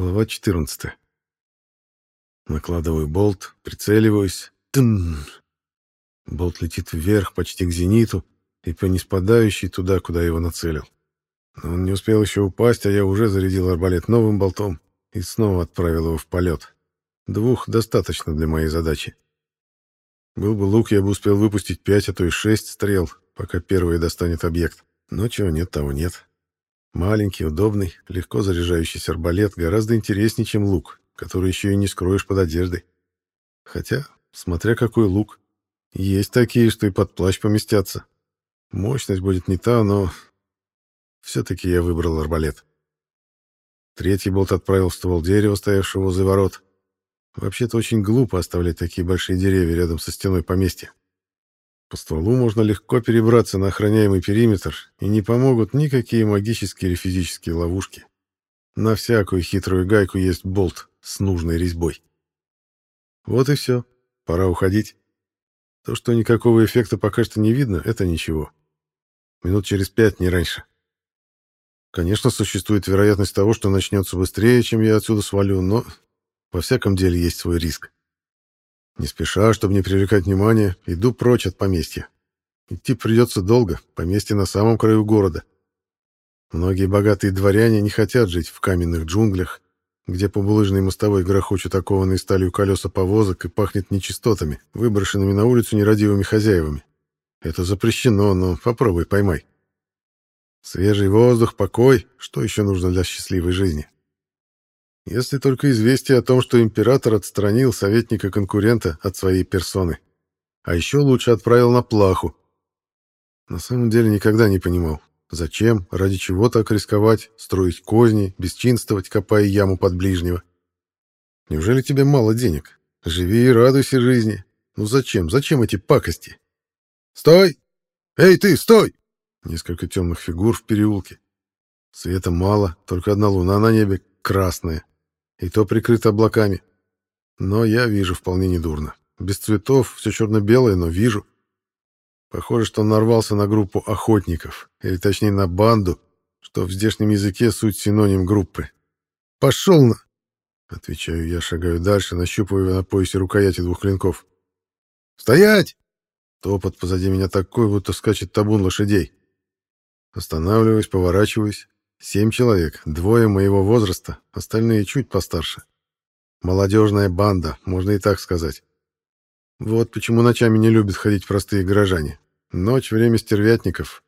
Глава 14. Накладываю болт, прицеливаюсь. Тын! Болт летит вверх, почти к зениту, и по неспадающей туда, куда его нацелил. Но он не успел еще упасть, а я уже зарядил арбалет новым болтом и снова отправил его в полет. Двух достаточно для моей задачи. Был бы лук, я бы успел выпустить пять, а то и шесть стрел, пока первый достанет объект. Но чего нет, того нет. Маленький, удобный, легко заряжающийся арбалет гораздо интереснее, чем лук, который еще и не скроешь под одеждой. Хотя, смотря какой лук. Есть такие, что и под плащ поместятся. Мощность будет не та, но... Все-таки я выбрал арбалет. Третий болт отправил в ствол дерева, стоявшего возле ворот. Вообще-то очень глупо оставлять такие большие деревья рядом со стеной поместья. По стволу можно легко перебраться на охраняемый периметр, и не помогут никакие магические или физические ловушки. На всякую хитрую гайку есть болт с нужной резьбой. Вот и все. Пора уходить. То, что никакого эффекта пока что не видно, это ничего. Минут через пять, не раньше. Конечно, существует вероятность того, что начнется быстрее, чем я отсюда свалю, но во всяком деле есть свой риск. Не спеша, чтобы не привлекать внимания, иду прочь от поместья. Идти придется долго, поместье на самом краю города. Многие богатые дворяне не хотят жить в каменных джунглях, где по булыжной мостовой грохочут окованные сталью колеса повозок и пахнет нечистотами, выброшенными на улицу нерадивыми хозяевами. Это запрещено, но попробуй поймай. Свежий воздух, покой — что еще нужно для счастливой жизни? Если только известие о том, что император отстранил советника-конкурента от своей персоны. А еще лучше отправил на плаху. На самом деле никогда не понимал, зачем, ради чего так рисковать, строить козни, бесчинствовать, копая яму под ближнего. Неужели тебе мало денег? Живи и радуйся жизни. Ну зачем, зачем эти пакости? Стой! Эй, ты, стой! Несколько темных фигур в переулке. Света мало, только одна луна на небе, красная и то прикрыто облаками. Но я вижу вполне недурно. Без цветов, все черно-белое, но вижу. Похоже, что он нарвался на группу охотников, или точнее на банду, что в здешнем языке суть синоним группы. «Пошел на...» Отвечаю я, шагаю дальше, нащупываю на поясе рукояти двух клинков. «Стоять!» Топот позади меня такой, будто скачет табун лошадей. Останавливаюсь, поворачиваюсь. Семь человек, двое моего возраста, остальные чуть постарше. Молодежная банда, можно и так сказать. Вот почему ночами не любят ходить простые горожане. Ночь — время стервятников.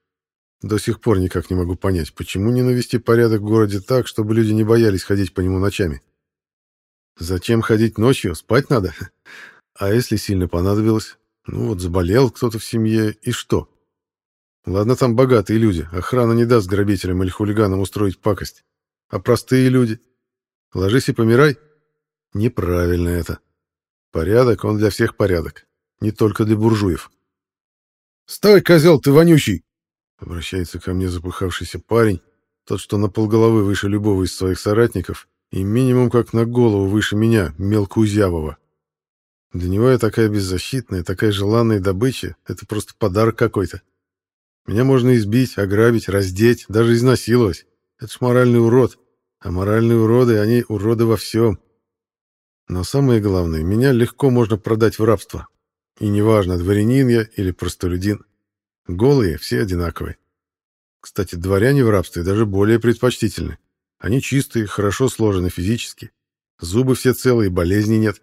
До сих пор никак не могу понять, почему не навести порядок в городе так, чтобы люди не боялись ходить по нему ночами. Зачем ходить ночью? Спать надо? А если сильно понадобилось? Ну вот заболел кто-то в семье, и что? Ладно, там богатые люди, охрана не даст грабителям или хулиганам устроить пакость. А простые люди? Ложись и помирай? Неправильно это. Порядок, он для всех порядок, не только для буржуев. «Стой, козел, ты вонючий!» Обращается ко мне запыхавшийся парень, тот, что на полголовы выше любого из своих соратников и минимум как на голову выше меня, мелкоузявого. Для него я такая беззащитная, такая желанная добыча — это просто подарок какой-то. Меня можно избить, ограбить, раздеть, даже изнасиловать. Это ж моральный урод. А моральные уроды, они уроды во всем. Но самое главное, меня легко можно продать в рабство. И неважно, дворянин я или простолюдин. Голые все одинаковые. Кстати, дворяне в рабстве даже более предпочтительны. Они чистые, хорошо сложены физически. Зубы все целые, болезней нет.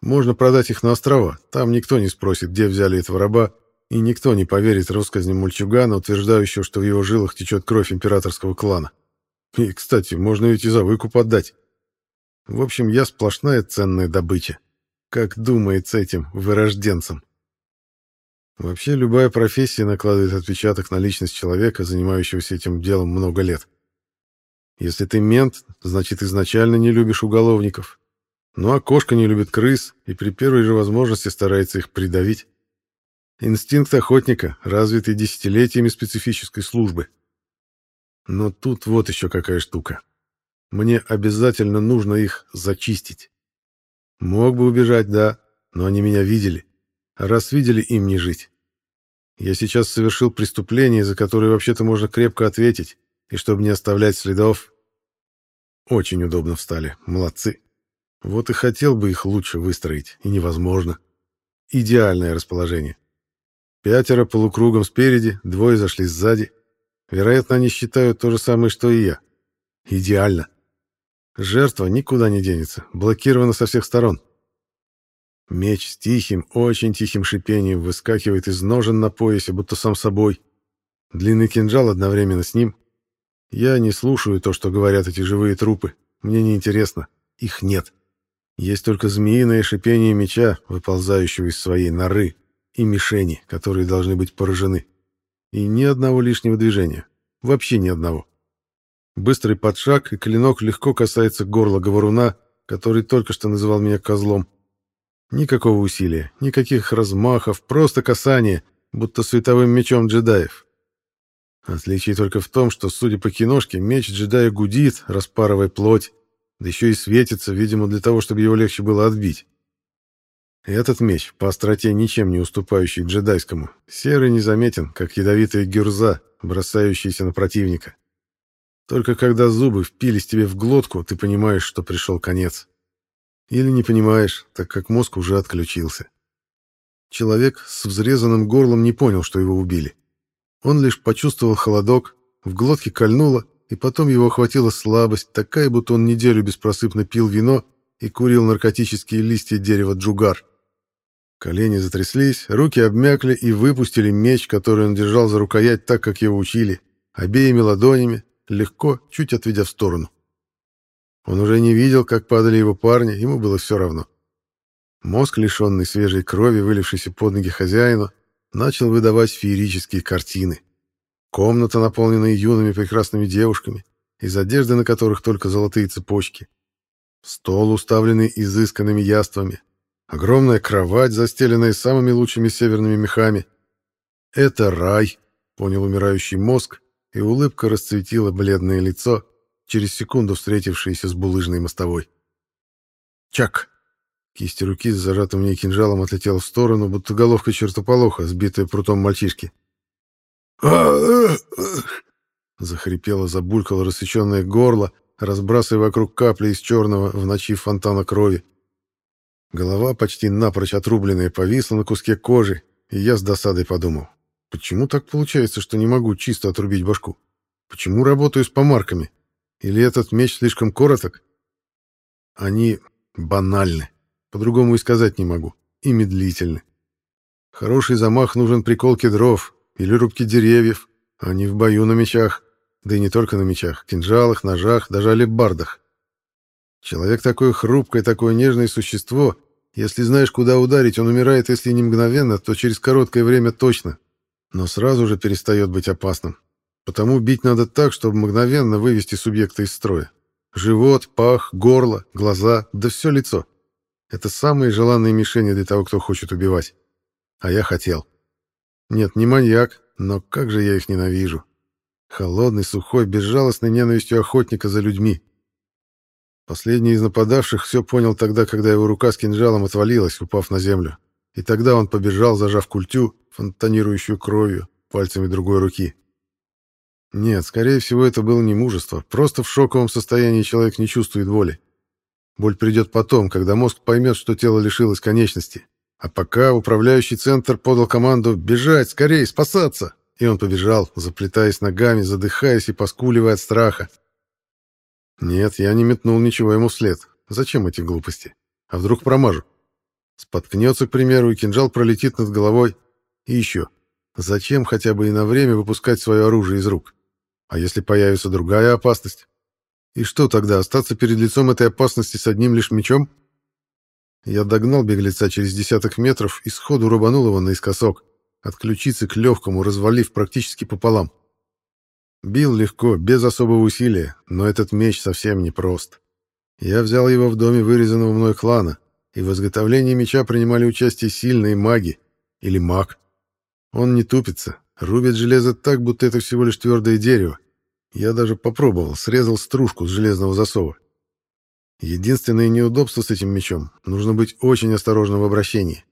Можно продать их на острова. Там никто не спросит, где взяли этого раба и никто не поверит россказням мальчугана, утверждающего, что в его жилах течет кровь императорского клана. И, кстати, можно ведь и за выкуп отдать. В общем, я сплошная ценная добыча. Как думается этим вырожденцам. Вообще, любая профессия накладывает отпечаток на личность человека, занимающегося этим делом много лет. Если ты мент, значит, изначально не любишь уголовников. Ну а кошка не любит крыс и при первой же возможности старается их придавить. Инстинкт охотника, развитый десятилетиями специфической службы. Но тут вот еще какая штука. Мне обязательно нужно их зачистить. Мог бы убежать, да, но они меня видели. А раз видели, им не жить. Я сейчас совершил преступление, за которое вообще-то можно крепко ответить, и чтобы не оставлять следов... Очень удобно встали. Молодцы. Вот и хотел бы их лучше выстроить, и невозможно. Идеальное расположение. Пятеро полукругом спереди, двое зашли сзади. Вероятно, они считают то же самое, что и я. Идеально. Жертва никуда не денется, блокирована со всех сторон. Меч с тихим, очень тихим шипением выскакивает из ножен на поясе, будто сам собой. Длинный кинжал одновременно с ним. Я не слушаю то, что говорят эти живые трупы. Мне не интересно. Их нет. Есть только змеиное шипение меча, выползающего из своей норы, и мишени, которые должны быть поражены. И ни одного лишнего движения. Вообще ни одного. Быстрый подшаг, и клинок легко касается горла говоруна, который только что называл меня козлом. Никакого усилия, никаких размахов, просто касание, будто световым мечом джедаев. Отличие только в том, что, судя по киношке, меч джедая гудит, распарывая плоть, да еще и светится, видимо, для того, чтобы его легче было отбить. Этот меч, по остроте ничем не уступающий джедайскому, серый незаметен, как ядовитая гюрза, бросающаяся на противника. Только когда зубы впились тебе в глотку, ты понимаешь, что пришел конец. Или не понимаешь, так как мозг уже отключился. Человек с взрезанным горлом не понял, что его убили. Он лишь почувствовал холодок, в глотке кольнуло, и потом его охватила слабость, такая, будто он неделю беспросыпно пил вино и курил наркотические листья дерева джугар. Колени затряслись, руки обмякли и выпустили меч, который он держал за рукоять так, как его учили, обеими ладонями, легко, чуть отведя в сторону. Он уже не видел, как падали его парни, ему было все равно. Мозг, лишенный свежей крови, вылившейся под ноги хозяину, начал выдавать феерические картины. Комната, наполненная юными прекрасными девушками, из одежды на которых только золотые цепочки. Стол, уставленный изысканными яствами. Огромная кровать, застеленная самыми лучшими северными мехами. «Это рай», — понял умирающий мозг, и улыбка расцветила бледное лицо, через секунду встретившееся с булыжной мостовой. «Чак!» Кисть руки с зажатым в ней кинжалом отлетела в сторону, будто головка чертополоха, сбитая прутом мальчишки. Захрипело, забулькало рассеченное горло, разбрасывая вокруг капли из черного в ночи фонтана крови. Голова, почти напрочь отрубленная, повисла на куске кожи, и я с досадой подумал. Почему так получается, что не могу чисто отрубить башку? Почему работаю с помарками? Или этот меч слишком короток? Они банальны. По-другому и сказать не могу. И медлительны. Хороший замах нужен при колке дров или рубке деревьев, а не в бою на мечах. Да и не только на мечах, кинжалах, ножах, даже алебардах. Человек такое хрупкое, такое нежное существо. Если знаешь, куда ударить, он умирает, если не мгновенно, то через короткое время точно но сразу же перестает быть опасным. Потому бить надо так, чтобы мгновенно вывести субъекта из строя. Живот, пах, горло, глаза, да все лицо. Это самые желанные мишени для того, кто хочет убивать. А я хотел. Нет, не маньяк, но как же я их ненавижу. Холодный, сухой, безжалостной ненавистью охотника за людьми. Последний из нападавших все понял тогда, когда его рука с кинжалом отвалилась, упав на землю. И тогда он побежал, зажав культю, фонтанирующую кровью, пальцами другой руки. Нет, скорее всего, это было не мужество. Просто в шоковом состоянии человек не чувствует боли. Боль придет потом, когда мозг поймет, что тело лишилось конечности. А пока управляющий центр подал команду «Бежать! Скорее! Спасаться!» И он побежал, заплетаясь ногами, задыхаясь и поскуливая от страха. Нет, я не метнул ничего ему вслед. Зачем эти глупости? А вдруг промажу? Споткнется, к примеру, и кинжал пролетит над головой. И еще. Зачем хотя бы и на время выпускать свое оружие из рук? А если появится другая опасность? И что тогда, остаться перед лицом этой опасности с одним лишь мечом? Я догнал беглеца через десяток метров и сходу рубанул его наискосок, от к легкому, развалив практически пополам. Бил легко, без особого усилия, но этот меч совсем непрост. Я взял его в доме вырезанного мной клана, и в изготовлении меча принимали участие сильные маги или маг. Он не тупится, рубит железо так, будто это всего лишь твердое дерево. Я даже попробовал, срезал стружку с железного засова. Единственное неудобство с этим мечом — нужно быть очень осторожным в обращении.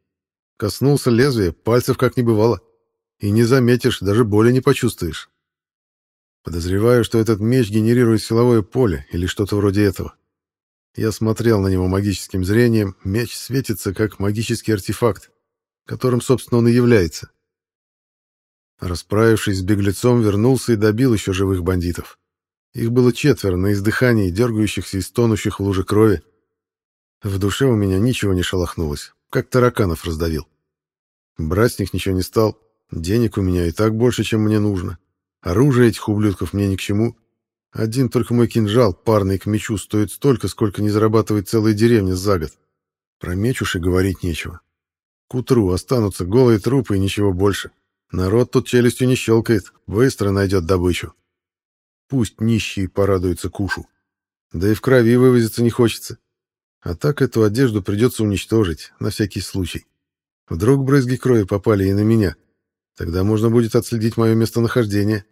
Коснулся лезвия, пальцев как не бывало. И не заметишь, даже боли не почувствуешь. Подозреваю, что этот меч генерирует силовое поле или что-то вроде этого. Я смотрел на него магическим зрением, меч светится как магический артефакт, которым, собственно, он и является. Расправившись с беглецом, вернулся и добил еще живых бандитов. Их было четверо на издыхании, дергающихся и стонущих в луже крови. В душе у меня ничего не шелохнулось, как тараканов раздавил. Брать с них ничего не стал, денег у меня и так больше, чем мне нужно. Оружие этих ублюдков мне ни к чему. Один только мой кинжал, парный к мечу, стоит столько, сколько не зарабатывает целая деревня за год. Про меч уж и говорить нечего. К утру останутся голые трупы и ничего больше. Народ тут челюстью не щелкает, быстро найдет добычу. Пусть нищие порадуются кушу. Да и в крови вывозиться не хочется. А так эту одежду придется уничтожить, на всякий случай. Вдруг брызги крови попали и на меня. Тогда можно будет отследить мое местонахождение.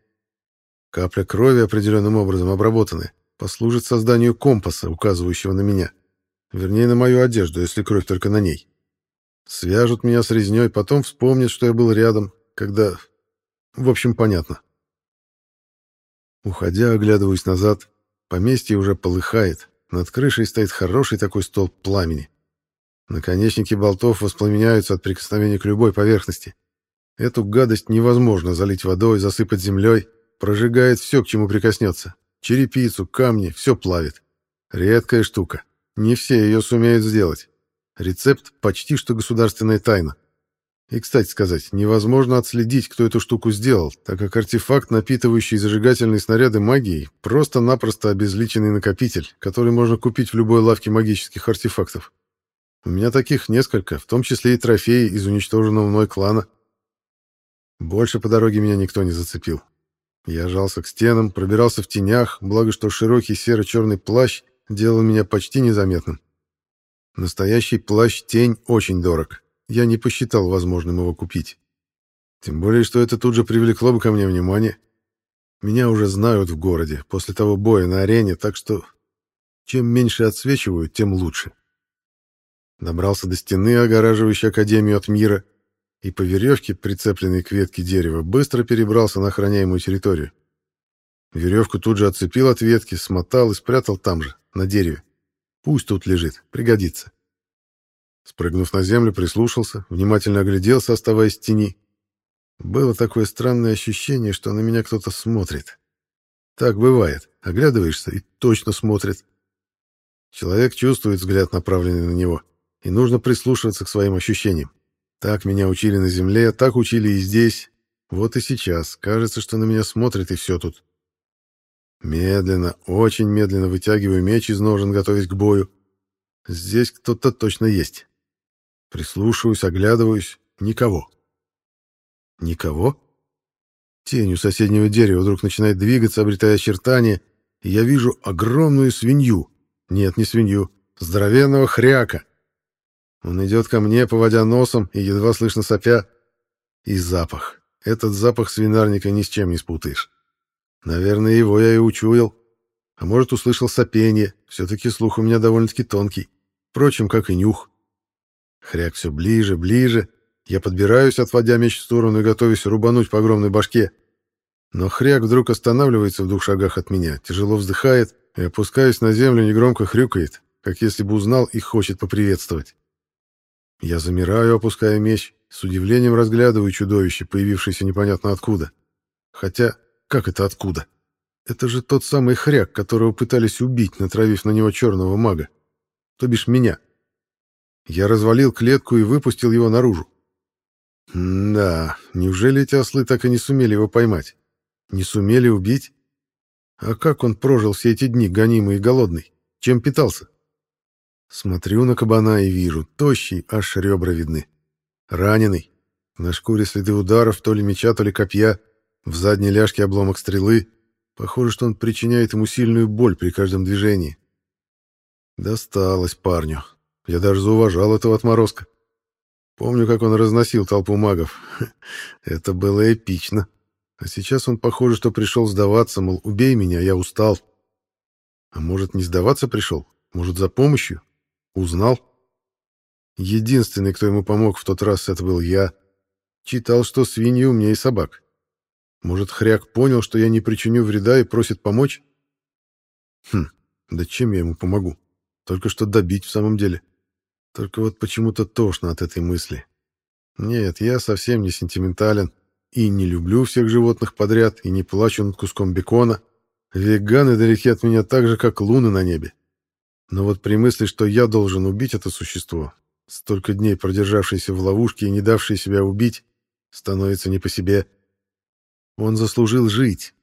Капля крови, определенным образом обработанная, послужит созданию компаса, указывающего на меня. Вернее, на мою одежду, если кровь только на ней. Свяжут меня с резней, потом вспомнят, что я был рядом, когда... В общем, понятно. Уходя, оглядываюсь назад. Поместье уже полыхает. Над крышей стоит хороший такой столб пламени. Наконечники болтов воспламеняются от прикосновения к любой поверхности. Эту гадость невозможно залить водой, засыпать землей. Прожигает все, к чему прикоснется. Черепицу, камни, все плавит. Редкая штука. Не все ее сумеют сделать. Рецепт почти что государственная тайна. И, кстати сказать, невозможно отследить, кто эту штуку сделал, так как артефакт, напитывающий зажигательные снаряды магией, просто-напросто обезличенный накопитель, который можно купить в любой лавке магических артефактов. У меня таких несколько, в том числе и трофеи из уничтоженного мной клана. Больше по дороге меня никто не зацепил. Я жался к стенам, пробирался в тенях, благо что широкий серо-черный плащ делал меня почти незаметным. Настоящий плащ-тень очень дорог я не посчитал возможным его купить. Тем более, что это тут же привлекло бы ко мне внимание. Меня уже знают в городе после того боя на арене, так что чем меньше отсвечивают, тем лучше. Добрался до стены, огораживающей Академию от мира, и по веревке, прицепленной к ветке дерева, быстро перебрался на охраняемую территорию. Веревку тут же отцепил от ветки, смотал и спрятал там же, на дереве. Пусть тут лежит, пригодится. Спрыгнув на землю, прислушался, внимательно огляделся, оставаясь в тени. Было такое странное ощущение, что на меня кто-то смотрит. Так бывает. Оглядываешься и точно смотрит. Человек чувствует взгляд, направленный на него, и нужно прислушиваться к своим ощущениям. Так меня учили на земле, так учили и здесь. Вот и сейчас. Кажется, что на меня смотрит, и все тут. Медленно, очень медленно вытягиваю меч из ножен, готовясь к бою. Здесь кто-то точно есть. Прислушиваюсь, оглядываюсь. Никого. Никого? Тень у соседнего дерева вдруг начинает двигаться, обретая очертания, и я вижу огромную свинью. Нет, не свинью. Здоровенного хряка. Он идет ко мне, поводя носом и едва слышно сопя. И запах. Этот запах свинарника ни с чем не спутаешь. Наверное, его я и учуял. А может, услышал сопение. Все-таки слух у меня довольно-таки тонкий. Впрочем, как и нюх. Хряк все ближе, ближе. Я подбираюсь, отводя меч в сторону и готовясь рубануть по огромной башке. Но хряк вдруг останавливается в двух шагах от меня, тяжело вздыхает и, опускаясь на землю, негромко хрюкает, как если бы узнал и хочет поприветствовать. Я замираю, опуская меч, с удивлением разглядываю чудовище, появившееся непонятно откуда. Хотя, как это откуда? Это же тот самый хряк, которого пытались убить, натравив на него черного мага. То бишь меня. Я развалил клетку и выпустил его наружу. да, неужели эти ослы так и не сумели его поймать? Не сумели убить? А как он прожил все эти дни, гонимый и голодный? Чем питался? Смотрю на кабана и вижу, тощий, аж ребра видны. Раненый. На шкуре следы ударов, то ли меча, то ли копья. В задней ляжке обломок стрелы. Похоже, что он причиняет ему сильную боль при каждом движении. Досталось парню. Я даже зауважал этого отморозка. Помню, как он разносил толпу магов. Это было эпично. А сейчас он, похоже, что пришел сдаваться, мол, убей меня, я устал. А может, не сдаваться пришел? Может, за помощью? Узнал? Единственный, кто ему помог в тот раз, это был я. Читал, что свиньи умнее собак. Может, хряк понял, что я не причиню вреда и просит помочь? Хм, да чем я ему помогу? Только что добить в самом деле. Только вот почему-то тошно от этой мысли. Нет, я совсем не сентиментален и не люблю всех животных подряд, и не плачу над куском бекона. Веганы далеки от меня так же, как луны на небе. Но вот при мысли, что я должен убить это существо, столько дней продержавшееся в ловушке и не давшее себя убить, становится не по себе. Он заслужил жить.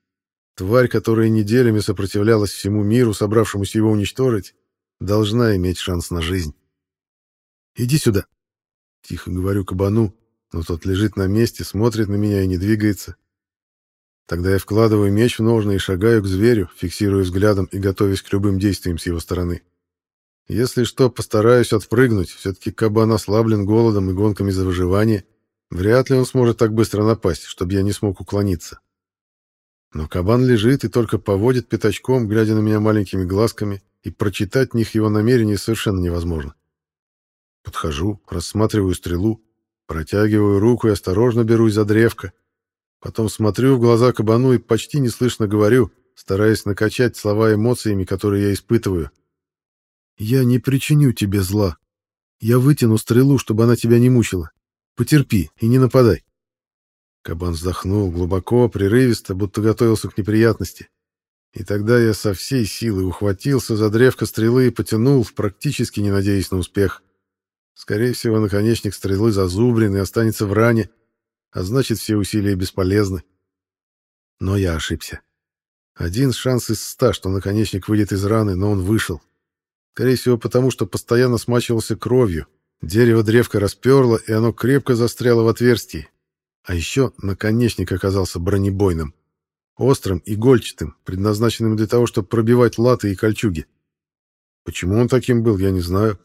Тварь, которая неделями сопротивлялась всему миру, собравшемуся его уничтожить, должна иметь шанс на жизнь. «Иди сюда!» Тихо говорю кабану, но тот лежит на месте, смотрит на меня и не двигается. Тогда я вкладываю меч в ножны и шагаю к зверю, фиксируя взглядом и готовясь к любым действиям с его стороны. Если что, постараюсь отпрыгнуть, все-таки кабан ослаблен голодом и гонками за выживание. Вряд ли он сможет так быстро напасть, чтобы я не смог уклониться. Но кабан лежит и только поводит пятачком, глядя на меня маленькими глазками, и прочитать в них его намерения совершенно невозможно. Подхожу, рассматриваю стрелу, протягиваю руку и осторожно берусь за древко. Потом смотрю в глаза кабану и почти неслышно говорю, стараясь накачать слова эмоциями, которые я испытываю. «Я не причиню тебе зла. Я вытяну стрелу, чтобы она тебя не мучила. Потерпи и не нападай». Кабан вздохнул глубоко, прерывисто, будто готовился к неприятности. И тогда я со всей силы ухватился за древко стрелы и потянул, практически не надеясь на успех. Скорее всего, наконечник стрелы зазубрен и останется в ране, а значит, все усилия бесполезны. Но я ошибся. Один шанс из ста, что наконечник выйдет из раны, но он вышел. Скорее всего, потому что постоянно смачивался кровью. Дерево древко расперло, и оно крепко застряло в отверстии. А еще наконечник оказался бронебойным. Острым, игольчатым, предназначенным для того, чтобы пробивать латы и кольчуги. Почему он таким был, я не знаю.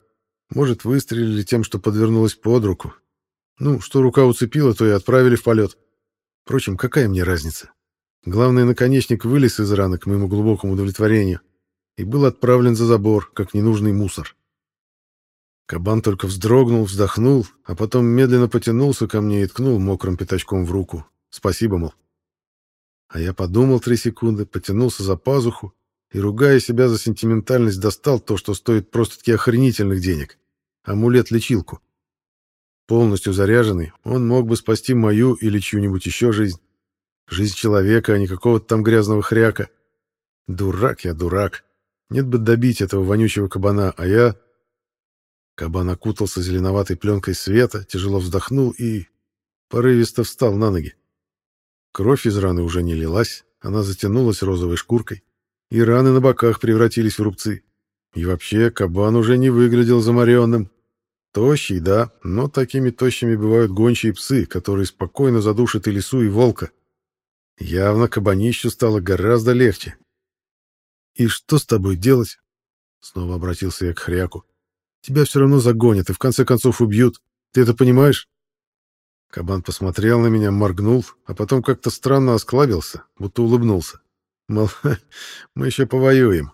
Может, выстрелили тем, что подвернулось под руку. Ну, что рука уцепила, то и отправили в полет. Впрочем, какая мне разница? Главный наконечник вылез из раны к моему глубокому удовлетворению и был отправлен за забор, как ненужный мусор. Кабан только вздрогнул, вздохнул, а потом медленно потянулся ко мне и ткнул мокрым пятачком в руку. Спасибо, мол. А я подумал три секунды, потянулся за пазуху и, ругая себя за сентиментальность, достал то, что стоит просто-таки охренительных денег амулет-лечилку. Полностью заряженный, он мог бы спасти мою или чью-нибудь еще жизнь. Жизнь человека, а не какого-то там грязного хряка. Дурак я, дурак. Нет бы добить этого вонючего кабана, а я... Кабан окутался зеленоватой пленкой света, тяжело вздохнул и... порывисто встал на ноги. Кровь из раны уже не лилась, она затянулась розовой шкуркой, и раны на боках превратились в рубцы. И вообще, кабан уже не выглядел заморенным. Тощий, да, но такими тощими бывают гончие псы, которые спокойно задушат и лису, и волка. Явно кабанищу стало гораздо легче. «И что с тобой делать?» Снова обратился я к хряку. «Тебя все равно загонят и в конце концов убьют. Ты это понимаешь?» Кабан посмотрел на меня, моргнул, а потом как-то странно осклабился, будто улыбнулся. Мол, мы еще повоюем.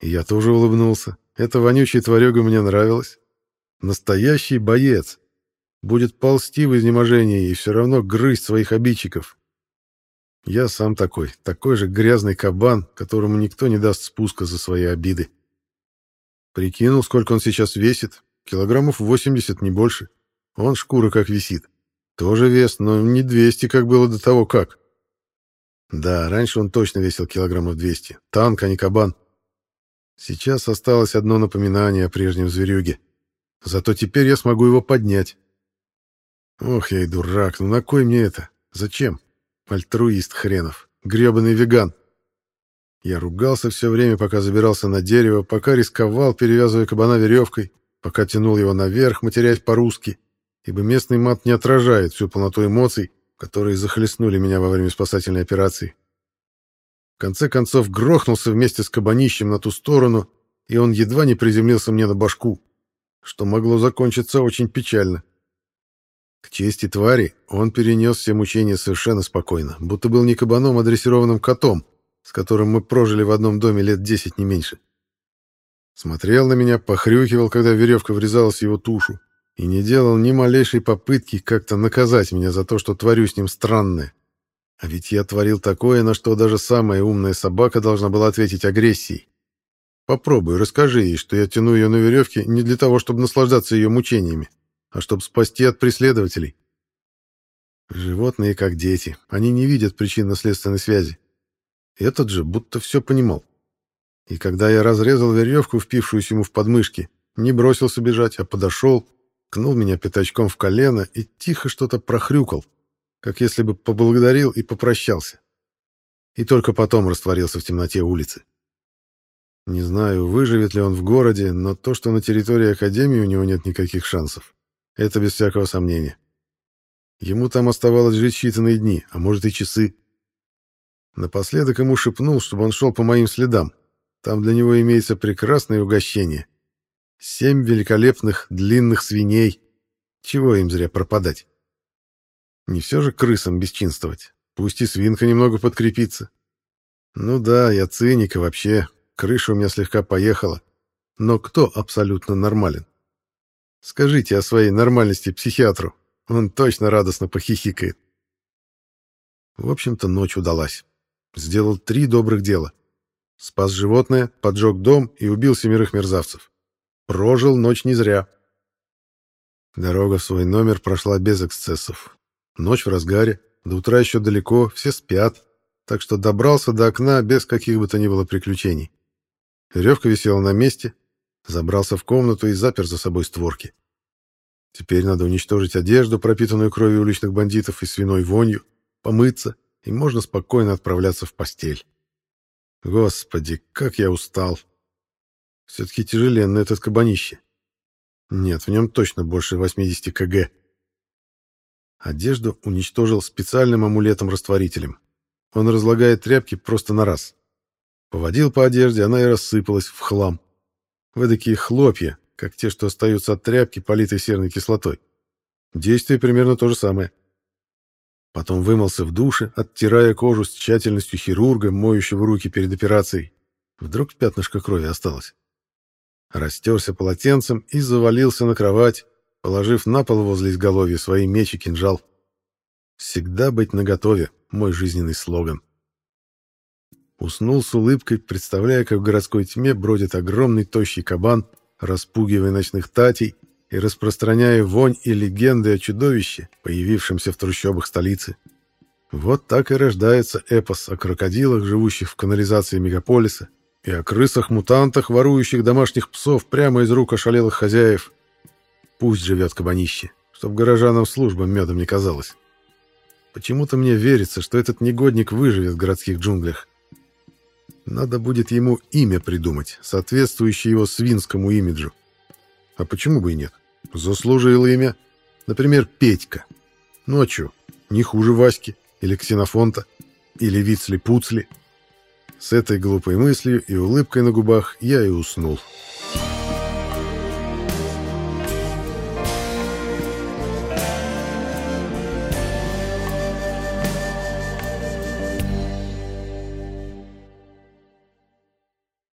И я тоже улыбнулся. Эта вонючая тварюга мне нравилась. Настоящий боец. Будет ползти в изнеможении и все равно грызть своих обидчиков. Я сам такой, такой же грязный кабан, которому никто не даст спуска за свои обиды. Прикинул, сколько он сейчас весит. Килограммов 80, не больше. Он шкура как висит. Тоже вес, но не 200, как было до того как. Да, раньше он точно весил килограммов 200. Танк, а не кабан. Сейчас осталось одно напоминание о прежнем зверюге. Зато теперь я смогу его поднять. Ох, я и дурак, ну на кой мне это? Зачем? Альтруист хренов. грёбаный веган. Я ругался все время, пока забирался на дерево, пока рисковал, перевязывая кабана веревкой, пока тянул его наверх, матерясь по-русски, ибо местный мат не отражает всю полноту эмоций, которые захлестнули меня во время спасательной операции конце концов грохнулся вместе с кабанищем на ту сторону, и он едва не приземлился мне на башку, что могло закончиться очень печально. К чести твари, он перенес все мучения совершенно спокойно, будто был не кабаном, а дрессированным котом, с которым мы прожили в одном доме лет десять, не меньше. Смотрел на меня, похрюкивал, когда веревка врезалась в его тушу, и не делал ни малейшей попытки как-то наказать меня за то, что творю с ним странное. А ведь я творил такое, на что даже самая умная собака должна была ответить агрессией. Попробуй, расскажи ей, что я тяну ее на веревке не для того, чтобы наслаждаться ее мучениями, а чтобы спасти от преследователей. Животные как дети, они не видят причинно-следственной связи. Этот же будто все понимал. И когда я разрезал веревку, впившуюся ему в подмышки, не бросился бежать, а подошел, кнул меня пятачком в колено и тихо что-то прохрюкал, как если бы поблагодарил и попрощался. И только потом растворился в темноте улицы. Не знаю, выживет ли он в городе, но то, что на территории Академии у него нет никаких шансов, это без всякого сомнения. Ему там оставалось жить считанные дни, а может и часы. Напоследок ему шепнул, чтобы он шел по моим следам. Там для него имеется прекрасное угощение. Семь великолепных длинных свиней. Чего им зря пропадать? Не все же крысам бесчинствовать. Пусть и свинка немного подкрепится. Ну да, я циник и вообще. Крыша у меня слегка поехала. Но кто абсолютно нормален? Скажите о своей нормальности психиатру. Он точно радостно похихикает. В общем-то, ночь удалась. Сделал три добрых дела. Спас животное, поджег дом и убил семерых мерзавцев. Прожил ночь не зря. Дорога в свой номер прошла без эксцессов. Ночь в разгаре, до утра еще далеко, все спят, так что добрался до окна без каких бы то ни было приключений. Веревка висела на месте, забрался в комнату и запер за собой створки. Теперь надо уничтожить одежду, пропитанную кровью уличных бандитов и свиной вонью, помыться, и можно спокойно отправляться в постель. Господи, как я устал. Все-таки тяжеленный этот кабанище. Нет, в нем точно больше 80 кг. Одежду уничтожил специальным амулетом-растворителем. Он разлагает тряпки просто на раз. Поводил по одежде, она и рассыпалась в хлам. В такие хлопья, как те, что остаются от тряпки, политой серной кислотой. Действие примерно то же самое. Потом вымылся в душе, оттирая кожу с тщательностью хирурга, моющего руки перед операцией. Вдруг пятнышко крови осталось. Растерся полотенцем и завалился на кровать, положив на пол возле изголовья свои меч и кинжал. «Всегда быть наготове» — мой жизненный слоган. Уснул с улыбкой, представляя, как в городской тьме бродит огромный тощий кабан, распугивая ночных татей и распространяя вонь и легенды о чудовище, появившемся в трущобах столицы. Вот так и рождается эпос о крокодилах, живущих в канализации мегаполиса, и о крысах-мутантах, ворующих домашних псов прямо из рук ошалелых хозяев. Пусть живет кабанище, чтоб горожанам служба медом не казалось. Почему-то мне верится, что этот негодник выживет в городских джунглях. Надо будет ему имя придумать, соответствующее его свинскому имиджу. А почему бы и нет? Заслужил имя. Например, Петька. Чё, не хуже Васьки или Ксенофонта, или Вицли-Пуцли. С этой глупой мыслью и улыбкой на губах я и уснул.